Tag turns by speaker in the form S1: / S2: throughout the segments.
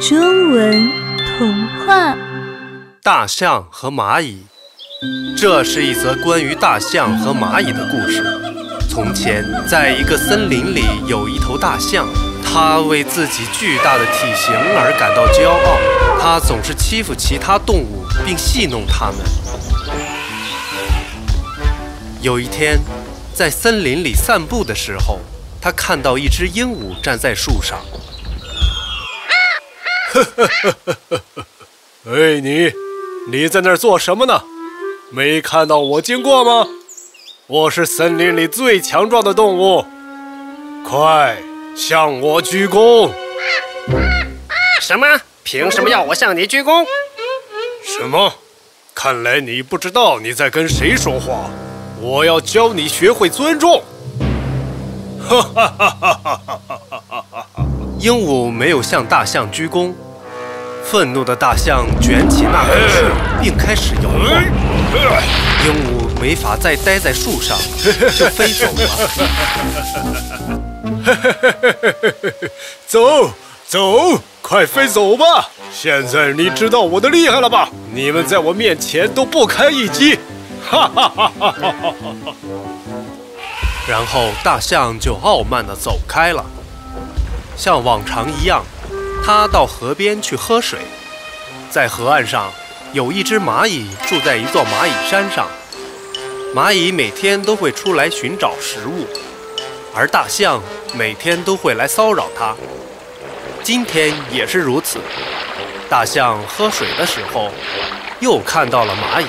S1: 中文童话：
S2: 大象和蚂蚁。这是一则关于大象和蚂蚁的故事。从前，在一个森林里，有一头大象，它为自己巨大的体型而感到骄傲。它总是欺负其他动物，并戏弄它们。有一天，在森林里散步的时候，他看到一只鹦鹉站在树上。
S3: 哎，你，你在那儿做什么呢？没看到我经过吗？我是森林里最强壮的动物，快向我鞠躬！
S4: 什么？凭什么要我向你鞠躬？
S3: 什么？看来你不知道你在跟谁说话。我要教你学会尊重。哈哈哈哈哈
S2: 哈！鹦鹉没有向大象鞠躬，愤怒的大象卷起那棵树，并开始摇晃。鹦鹉没法再待在树上，就飞走
S3: 了。走走，快飞走吧！现在你知道我的厉害了吧？你们在我面前都不堪一击。哈哈哈哈哈哈！
S2: 然后大象就傲慢地走开了。像往常一样，他到河边去喝水。在河岸上，有一只蚂蚁住在一座蚂蚁山上。蚂蚁每天都会出来寻找食物，而大象每天都会来骚扰它。今天也是如此。大象喝水的时候，又看到了蚂蚁。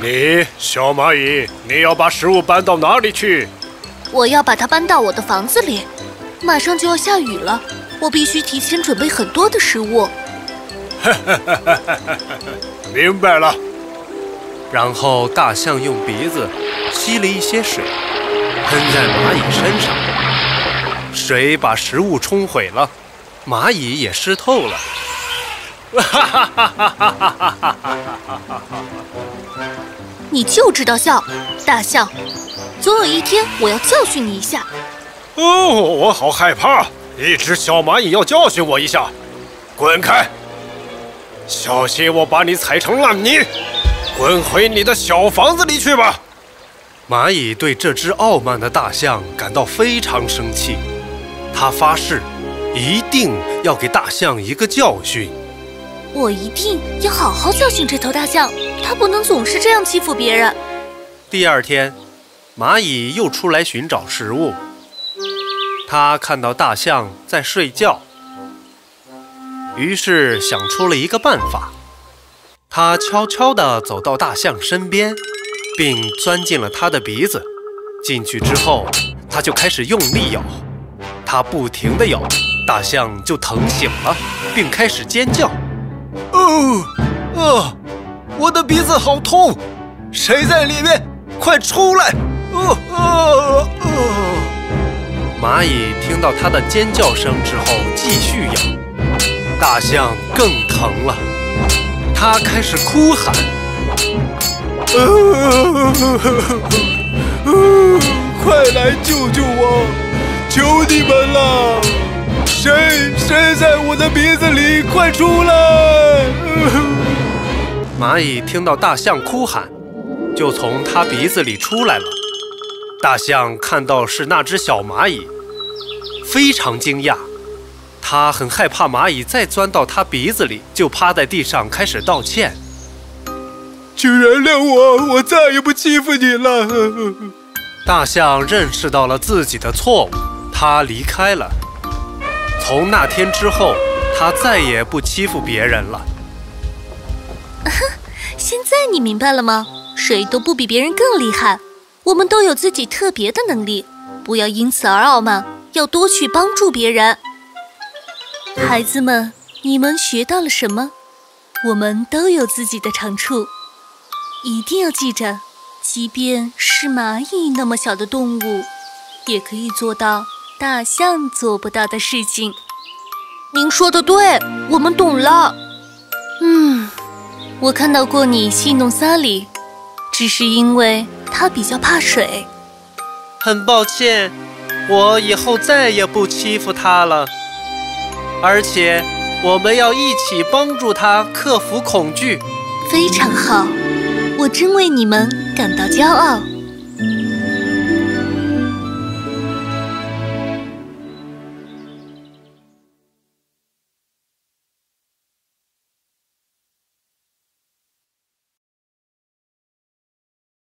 S3: 你小蚂蚁，你要把食物搬到哪里去？
S5: 我要把它搬到我的房子里。马上就要下雨了，我必须提前准备很多的食物。
S3: 明白了。
S2: 然后大象用鼻子吸了一些水，喷在蚂蚁身上，水把食物冲毁了，蚂蚁也湿透了。哈哈哈哈哈
S5: 哈！你就知道笑，大象！总有一天我要教训你一下。
S3: 哦，我好害怕！一只小蚂蚁要教训我一下，滚开！小心我把你踩成烂泥！滚回你的小房子里去吧！
S2: 蚂蚁对这只傲慢的大象感到非常生气，它发誓，一定要给大象一个教训。
S5: 我一定要好好教训这头大象，它不能总是这样欺负别人。
S2: 第二天，蚂蚁又出来寻找食物。他看到大象在睡觉，于是想出了一个办法。他悄悄地走到大象身边，并钻进了它的鼻子。进去之后，它就开始用力咬。它不停地咬，大象就疼醒了，并开始尖叫。
S6: 哦，啊！我的鼻子好痛，谁在里面？快出来！哦哦
S2: 哦！蚂蚁听到它的尖叫声之后，继续咬。大象更疼了，它开始哭喊：“
S6: 快来救救我！求你们了！”谁谁在我的鼻子里？快出来！
S2: 蚂蚁听到大象哭喊，就从它鼻子里出来了。大象看到是那只小蚂蚁，非常惊讶。它很害怕蚂蚁再钻到它鼻子里，就趴在地上开始道歉：“
S6: 请原谅我，我再也不欺负你了。”
S2: 大象认识到了自己的错误，它离开了。从那天之后，他再也不欺负别人了。
S5: 现在你明白了吗？谁都不比别人更厉害，我们都有自己特别的能力，不要因此而傲慢，要多去帮助别人。孩子们，你们学到了什么？我们都有自己的长处，一定要记着，即便是蚂蚁那么小的动物，也可以做到。大象做不到的事情，您说的对，我们懂了。嗯，我看到过你戏弄萨里，只是因为他比较怕水。
S2: 很抱歉，我以后再也不欺负他了。而且我们要一起帮助他克服恐惧。
S5: 非常好，我真为你们感到骄傲。